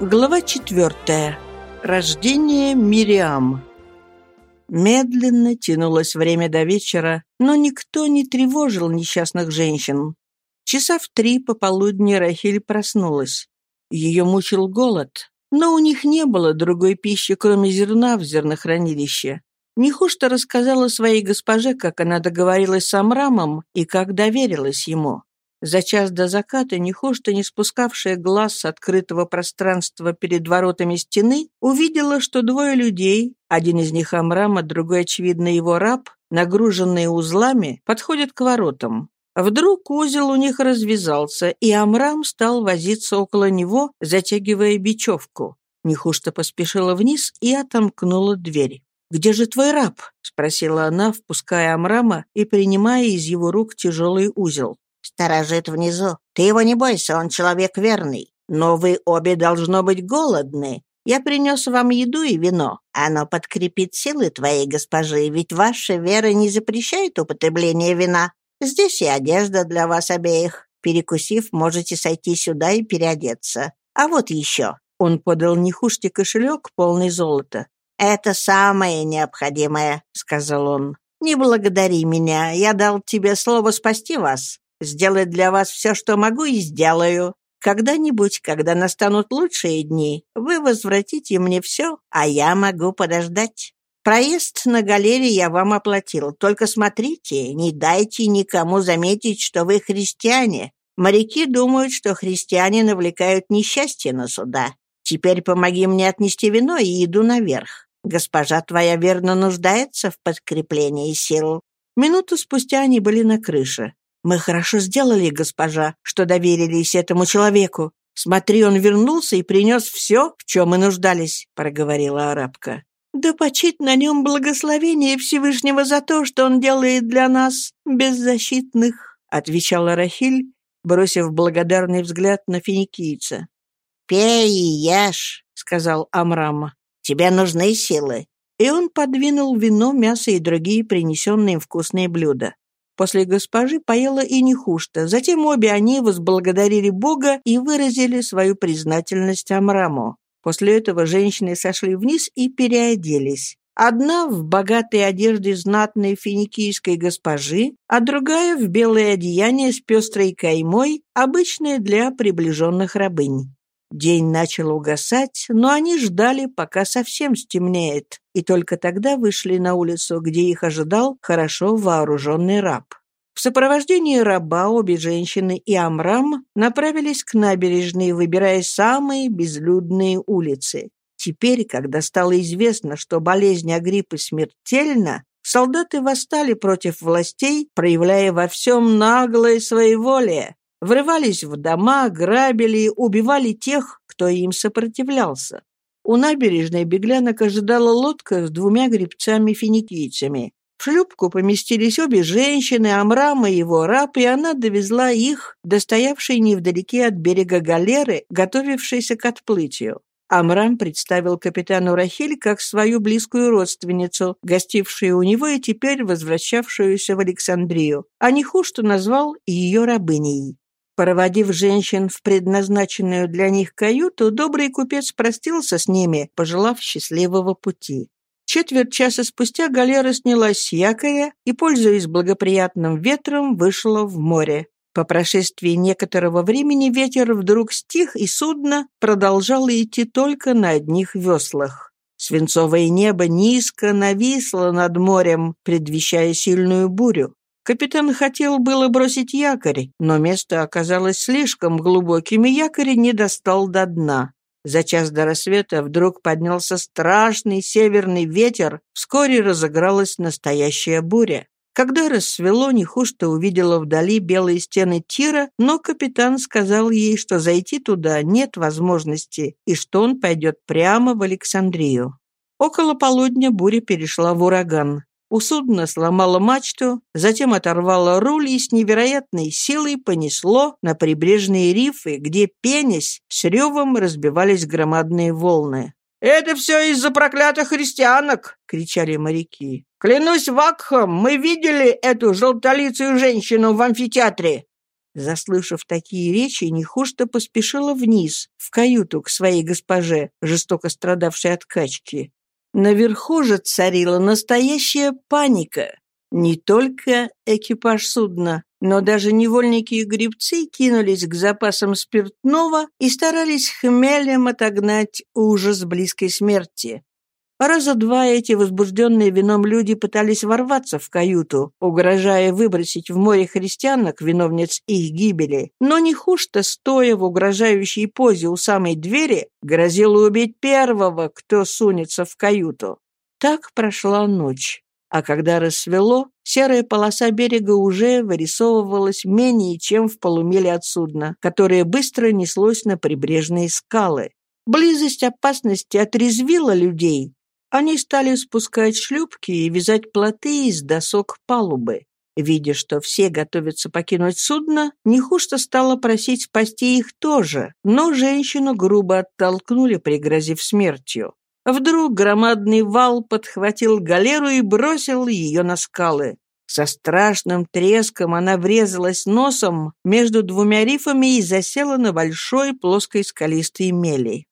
Глава четвертая. Рождение Мириам. Медленно тянулось время до вечера, но никто не тревожил несчастных женщин. Часа в три пополудни Рахиль проснулась. Ее мучил голод, но у них не было другой пищи, кроме зерна в зернохранилище. Нехушта рассказала своей госпоже, как она договорилась с Амрамом и как доверилась ему. За час до заката Нехушта, не спускавшая глаз с открытого пространства перед воротами стены, увидела, что двое людей, один из них Амрам, а другой, очевидно, его раб, нагруженные узлами, подходят к воротам. Вдруг узел у них развязался, и Амрам стал возиться около него, затягивая бечевку. Нехушта поспешила вниз и отомкнула дверь. «Где же твой раб?» — спросила она, впуская Амрама и принимая из его рук тяжелый узел. Сторожит внизу. Ты его не бойся, он человек верный. Но вы обе должно быть голодны. Я принес вам еду и вино. Оно подкрепит силы твоей госпожи, ведь ваша вера не запрещает употребление вина. Здесь и одежда для вас обеих. Перекусив, можете сойти сюда и переодеться. А вот еще». Он подал Нехуште кошелек, полный золота. «Это самое необходимое», — сказал он. «Не благодари меня, я дал тебе слово спасти вас. Сделать для вас все, что могу, и сделаю. Когда-нибудь, когда настанут лучшие дни, вы возвратите мне все, а я могу подождать. Проезд на галере я вам оплатил. Только смотрите, не дайте никому заметить, что вы христиане. Моряки думают, что христиане навлекают несчастье на суда. Теперь помоги мне отнести вино и иду наверх. Госпожа твоя верно нуждается в подкреплении сил». Минуту спустя они были на крыше. «Мы хорошо сделали, госпожа, что доверились этому человеку. Смотри, он вернулся и принес все, в чем мы нуждались», — проговорила арабка. «Да почит на нем благословение Всевышнего за то, что он делает для нас, беззащитных», — отвечала Рахиль, бросив благодарный взгляд на финикийца. «Пей и ешь», — сказал Амрам. «Тебе нужны силы». И он подвинул вино, мясо и другие принесенные вкусные блюда. После госпожи поела и Нехушта. Затем обе они возблагодарили Бога и выразили свою признательность Амраму. После этого женщины сошли вниз и переоделись. Одна в богатой одежде знатной финикийской госпожи, а другая в белое одеяние с пестрой каймой, обычное для приближенных рабынь. День начал угасать, но они ждали, пока совсем стемнеет, и только тогда вышли на улицу, где их ожидал хорошо вооруженный раб. В сопровождении раба обе женщины и Амрам направились к набережной, выбирая самые безлюдные улицы. Теперь, когда стало известно, что болезнь Агриппы смертельна, солдаты восстали против властей, проявляя во всем наглое своеволие врывались в дома, грабили, убивали тех, кто им сопротивлялся. У набережной беглянок ожидала лодка с двумя гребцами-финикийцами. В шлюпку поместились обе женщины, Амрам и его раб, и она довезла их до стоявшей невдалеке от берега галеры, готовившейся к отплытию. Амрам представил капитану Рахиль как свою близкую родственницу, гостившую у него и теперь возвращавшуюся в Александрию, а Нехушту назвал ее рабыней. Проводив женщин в предназначенную для них каюту, добрый купец простился с ними, пожелав счастливого пути. Четверть часа спустя галера снялась с якоря и, пользуясь благоприятным ветром, вышла в море. По прошествии некоторого времени ветер вдруг стих, и судно продолжало идти только на одних веслах. Свинцовое небо низко нависло над морем, предвещая сильную бурю. Капитан хотел было бросить якорь, но место оказалось слишком глубоким, и якорь не достал до дна. За час до рассвета вдруг поднялся страшный северный ветер, вскоре разыгралась настоящая буря. Когда рассвело, Нехушта увидела вдали белые стены тира, но капитан сказал ей, что зайти туда нет возможности и что он пойдет прямо в Александрию. Около полудня буря перешла в ураган. У судна сломало мачту, затем оторвало руль и с невероятной силой понесло на прибрежные рифы, где, пенясь, с ревом разбивались громадные волны. «Это все из-за проклятых христианок!» — кричали моряки. «Клянусь Вакхом, мы видели эту желтолицую женщину в амфитеатре!» Заслышав такие речи, Нехушта поспешила вниз, в каюту к своей госпоже, жестоко страдавшей от качки. Наверху же царила настоящая паника. Не только экипаж судна, но даже невольники и грибцы кинулись к запасам спиртного и старались хмелем отогнать ужас близкой смерти. Раза два эти возбужденные вином люди пытались ворваться в каюту, угрожая выбросить в море христианок, виновниц их гибели, но не хуже-то, стоя в угрожающей позе у самой двери, грозило убить первого, кто сунется в каюту. Так прошла ночь. А когда рассвело, серая полоса берега уже вырисовывалась менее чем в полумиле от судна, которое быстро неслось на прибрежные скалы. Близость опасности отрезвила людей, они стали спускать шлюпки и вязать плоты из досок палубы. Видя, что все готовятся покинуть судно, Нехушта стала просить спасти их тоже, но женщину грубо оттолкнули, пригрозив смертью. Вдруг громадный вал подхватил галеру и бросил ее на скалы. Со страшным треском она врезалась носом между двумя рифами и засела на большой плоской скалистой мели.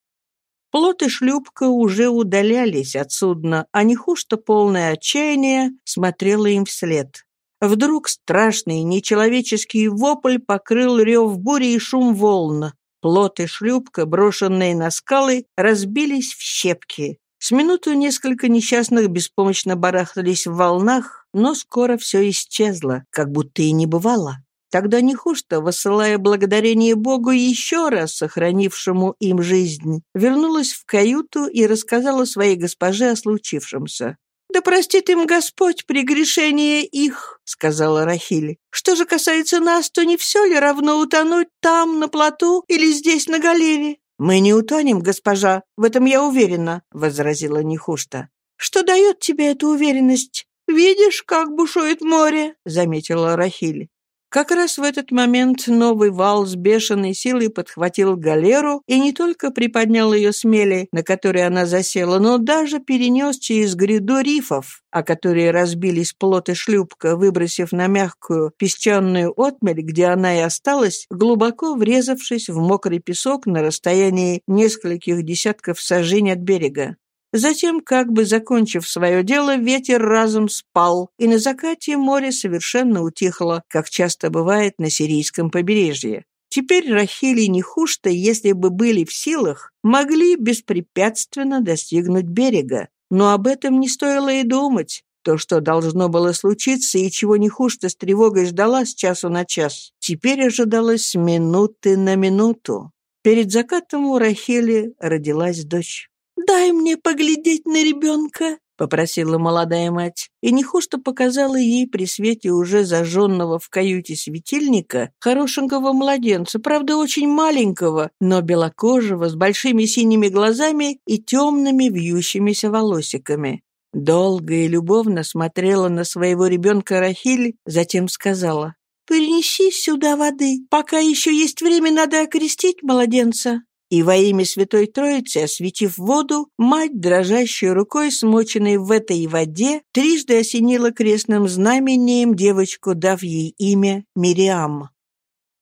Плот и шлюпка уже удалялись от судна, а не хуже полное отчаяние смотрело им вслед. Вдруг страшный нечеловеческий вопль покрыл рев бури и шум волн. Плот и шлюпка, брошенные на скалы, разбились в щепки. С минуту несколько несчастных беспомощно барахтались в волнах, но скоро все исчезло, как будто и не бывало. Тогда Нехушта, высылая благодарение Богу еще раз сохранившему им жизнь, вернулась в каюту и рассказала своей госпоже о случившемся. «Да простит им Господь прегрешение их», — сказала Рахиль. «Что же касается нас, то не все ли равно утонуть там, на плоту, или здесь, на галере?» «Мы не утонем, госпожа, в этом я уверена», — возразила Нехушта. «Что дает тебе эту уверенность?» «Видишь, как бушует море», — заметила Рахиль. Как раз в этот момент новый вал с бешеной силой подхватил галеру и не только приподнял ее с мели, на которой она засела, но даже перенес через гряду рифов, о которые разбились плот и шлюпка, выбросив на мягкую песчаную отмель, где она и осталась, глубоко врезавшись в мокрый песок на расстоянии нескольких десятков сажень от берега. Затем, как бы закончив свое дело, ветер разом спал, и на закате море совершенно утихло, как часто бывает на сирийском побережье. Теперь Рахиль и Нехушта, если бы были в силах, могли беспрепятственно достигнуть берега. Но об этом не стоило и думать. То, что должно было случиться и чего Нехушта с тревогой ждала с часу на час, теперь ожидалось минуты на минуту. Перед закатом у Рахили родилась дочь. «Дай мне поглядеть на ребенка», — попросила молодая мать, и Нехушта показала ей при свете уже зажженного в каюте светильника хорошенького младенца, правда, очень маленького, но белокожего, с большими синими глазами и темными вьющимися волосиками. Долго и любовно смотрела на своего ребенка Рахиль, затем сказала, «Принеси сюда воды. Пока еще есть время, надо окрестить младенца». И во имя Святой Троицы, осветив воду, мать, дрожащей рукой, смоченной в этой воде, трижды осенила крестным знамением девочку, дав ей имя Мириам.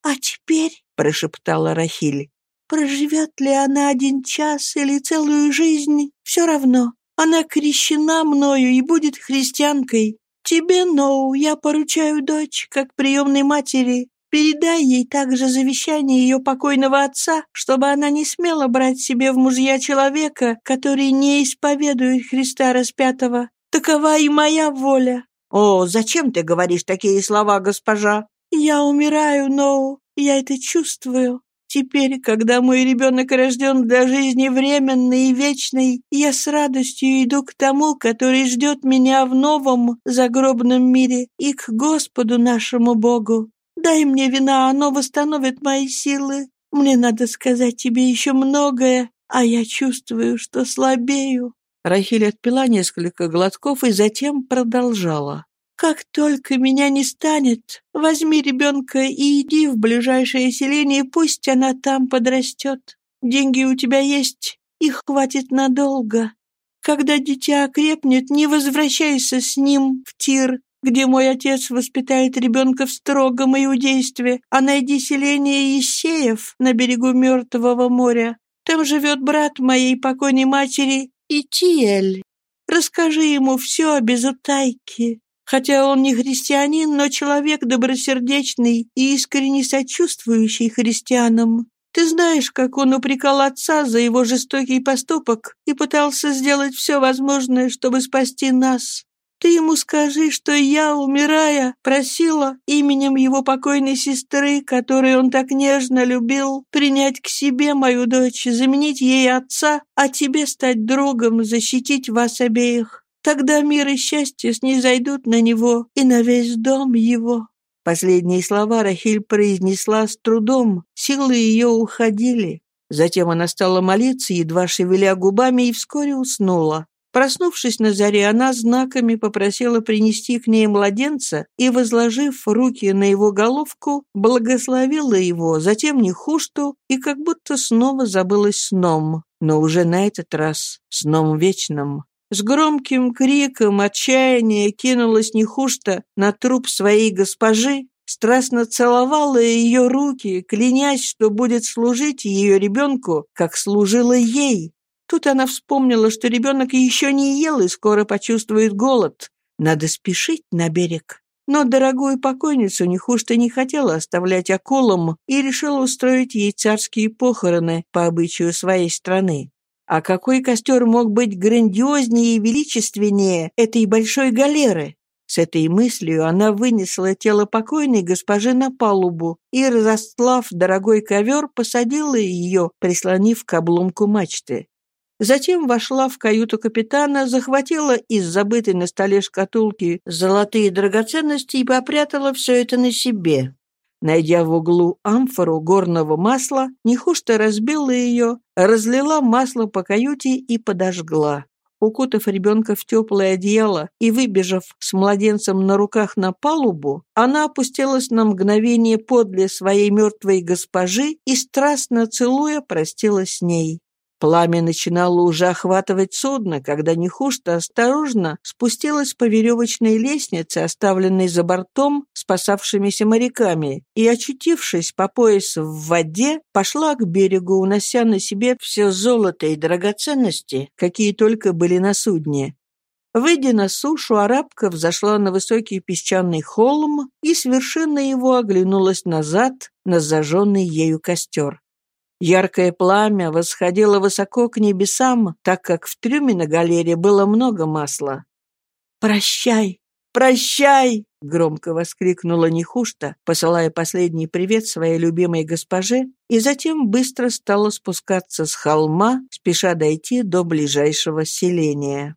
«А теперь», — прошептала Рахиль, — «проживет ли она один час или целую жизнь, все равно. Она крещена мною и будет христианкой. Тебе, Ноу, я поручаю дочь, как приемной матери, Передай ей также завещание ее покойного отца, чтобы она не смела брать себе в мужья человека, который не исповедует Христа распятого. Такова и моя воля». «О, зачем ты говоришь такие слова, госпожа?» «Я умираю, но я это чувствую. Теперь, когда мой ребенок рожден для жизни временной и вечной, я с радостью иду к тому, который ждет меня в новом загробном мире и к Господу нашему Богу. Дай мне вина, оно восстановит мои силы. Мне надо сказать тебе еще многое, а я чувствую, что слабею». Рахиль отпила несколько глотков и затем продолжала. «Как только меня не станет, возьми ребенка и иди в ближайшее селение, пусть она там подрастет. Деньги у тебя есть, их хватит надолго. Когда дитя окрепнет, не возвращайся с ним в тир, где мой отец воспитает ребенка в строгом иудействе, а найди селение Есеев на берегу Мертвого моря. Там живет брат моей покойной матери Итиэль. Расскажи ему все без утайки. Хотя он не христианин, но человек добросердечный и искренне сочувствующий христианам. Ты знаешь, как он упрекал отца за его жестокий поступок и пытался сделать все возможное, чтобы спасти нас. Ты ему скажи, что я, умирая, просила именем его покойной сестры, которую он так нежно любил, принять к себе мою дочь, заменить ей отца, а тебе стать другом, защитить вас обеих. Тогда мир и счастье снизойдут на него и на весь дом его». Последние слова Рахиль произнесла с трудом, силы ее уходили. Затем она стала молиться, едва шевеля губами, и вскоре уснула. Проснувшись на заре, она знаками попросила принести к ней младенца и, возложив руки на его головку, благословила его, затем Нехушту и как будто снова забылась сном, но уже на этот раз сном вечным. С громким криком отчаяния кинулась Нехушта на труп своей госпожи, страстно целовала ее руки, клянясь, что будет служить ее ребенку, как служила ей, Тут она вспомнила, что ребенок еще не ел и скоро почувствует голод. Надо спешить на берег. Но дорогую покойницу Нехушта не хотела оставлять акулам и решила устроить ей царские похороны по обычаю своей страны. А какой костер мог быть грандиознее и величественнее этой большой галеры? С этой мыслью она вынесла тело покойной госпожи на палубу и, разостлав дорогой ковер, посадила ее, прислонив к обломку мачты. Затем вошла в каюту капитана, захватила из забытой на столе шкатулки золотые драгоценности и попрятала все это на себе. Найдя в углу амфору горного масла, Нехушта разбила ее, разлила масло по каюте и подожгла. Укутав ребенка в теплое одеяло и выбежав с младенцем на руках на палубу, она опустилась на мгновение подле своей мертвой госпожи и, страстно целуя, простилась с ней. Пламя начинало уже охватывать судно, когда Нехушта осторожно спустилась по веревочной лестнице, оставленной за бортом спасавшимися моряками, и, очутившись по пояс в воде, пошла к берегу, унося на себе все золото и драгоценности, какие только были на судне. Выйдя на сушу, арабка взошла на высокий песчаный холм и с вершины его оглянулась назад на зажженный ею костер. Яркое пламя восходило высоко к небесам, так как в трюме на галере было много масла. «Прощай! Прощай!» — громко воскликнула Нехушта, посылая последний привет своей любимой госпоже, и затем быстро стала спускаться с холма, спеша дойти до ближайшего селения.